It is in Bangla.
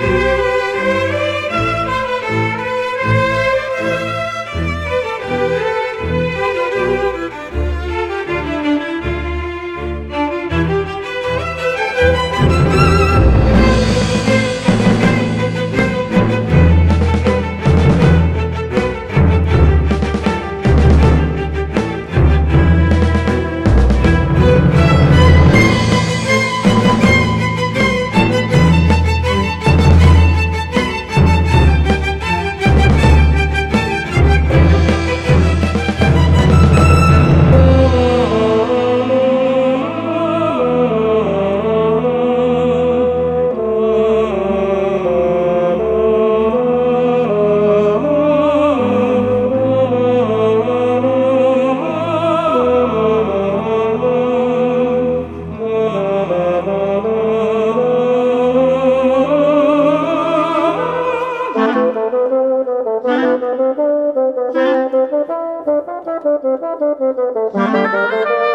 you. Thank you.